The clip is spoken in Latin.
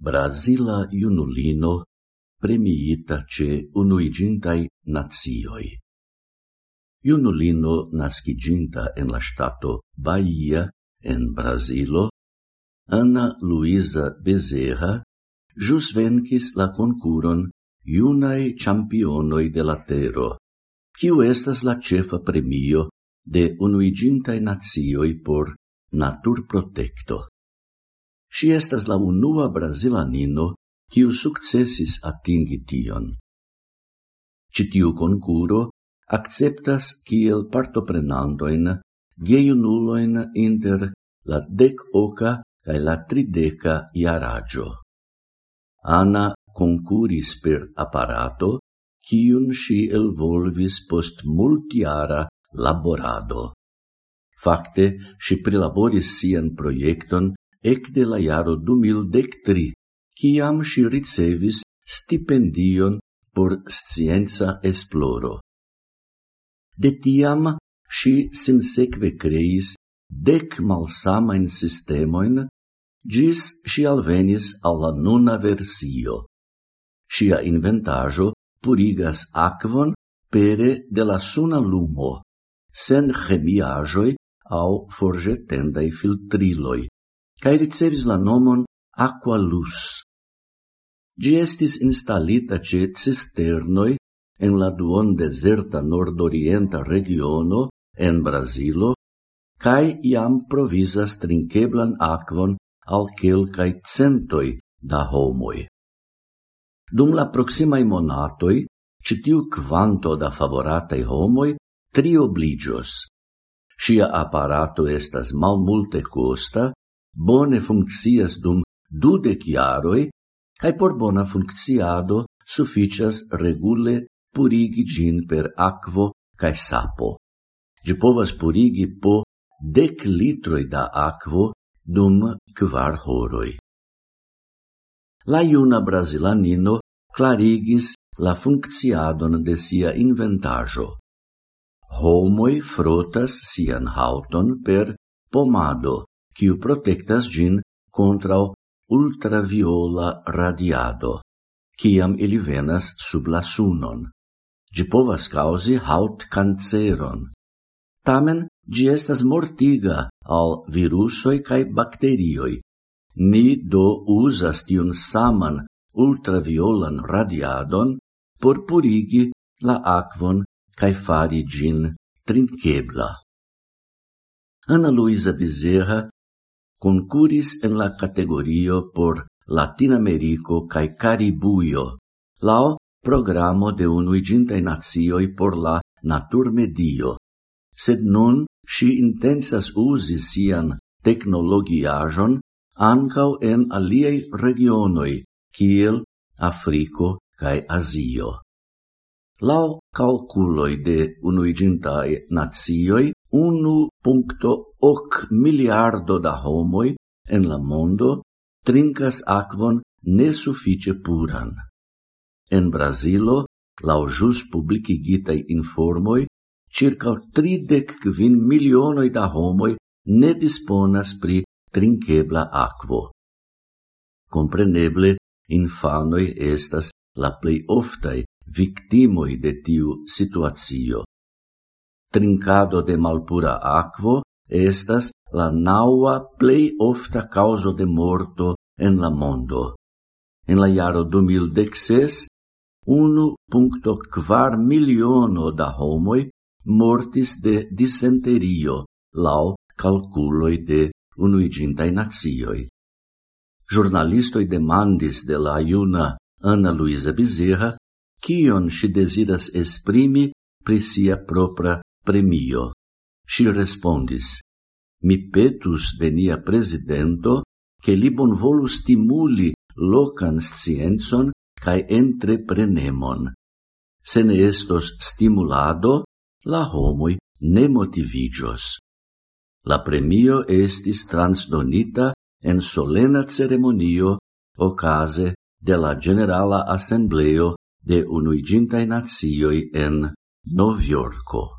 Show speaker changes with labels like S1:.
S1: Brasila junulino premiita ce unuigintai nazioi. Junulino nasciginta en la stato Bahia, en Brasilo, Ana Luisa Bezerra jus vencis la concuron Iunae Championoi de la Tero, quiu estas la cefa premio de unuigintai nazioi por natur protecto. Si estas la unua brasilanino kiu sukcesis atingi tion. Ĉi tiu konkuro akceptas kiel partoprenantojn gejunulojn inter la dek oka kaj la trideka jaraĝo. Ana konkuris per aparato, kiun ŝi elvolvis post multjara laborado. Fakte, ŝi prilaboris sian projekton ec de la iaro 2013, ciam si ricevis stipendion por scienza esploro. De tiam si sinseque creis dec malsamain sistemoin, gis si alvenis alla nuna versio. Sia inventajo purigas aquon pere de la suna lumo, sen chemiajoi au forgetendai filtriloi, cae ricevis la nomon Aqua Luz. Gi estis instalita ce cisternoi en la duon deserta nordorienta regiono en Brasilo, cae iam provisas trinqueblan aquon al quelcae centoi da homoi. Dum la proximae monatoi, citiu quanto da favoratei homoi tri obligios. Sia apparato estas malmulte costa, bone funccias dum dude chiaroi, cae por bona funcciado sufficias regule purigi gin per aquo cae sapo. Gi povas purigi po dec litroi da aquo dum quar horoi. La iuna brasilanino clarigis la funcciadon de sia inventajo. Homoi frotas sian hauton per pomado, quiu protectas gin contra ultraviola radiado, kiam ili venas sub la sunon. Gi povas causi haut canceron. Tamen, gi estas mortiga al virusoi cae bacterioi. Ni do usas tion saman ultraviolan radiadon por purigi la aquon cae fari gin trinkebla. Ana Luisa Bezerra concuris en la categorio por Latinamerico cae Caribuio, lao programo de unuigintai nazioi por la naturmedio. Sed nun si intensas usi sian technologiajon ancau en aliei regionoi, kiel Africo cae Asio. Lau calculoi de unuigintai nazioi, 1.8 miliardo da homoi en la mondo trincas aquon nesuffice puran. En Brasilo, lau jus publicigitai informoi, circa 35 milionoi da homoi ne disponas pri trinquebla aquo. Compreneble, infanoi estas la plei oftai victimoi de tiu situatio, trincado de malpura aquo estas la naua plei ofta causo de morto en la mondo. En la iaro 2016, 1.4 miliono da homoi mortis de disenterio lau calculoi de unuigintai nazioi. Jornalistoi demandis de la iuna Ana Luisa Bezerra, quion si desiras esprimi pri sia propra premio. Si respondis, mi petus de nia presidento che li bonvolu stimuli locan scienzon cae entreprenemon. Se ne estos stimulado, la homoi ne motivigios. La premio estis transdonita en solena ceremonio ocase de la Generala Assembleo de Unuigintai Nazioi en Noviorco.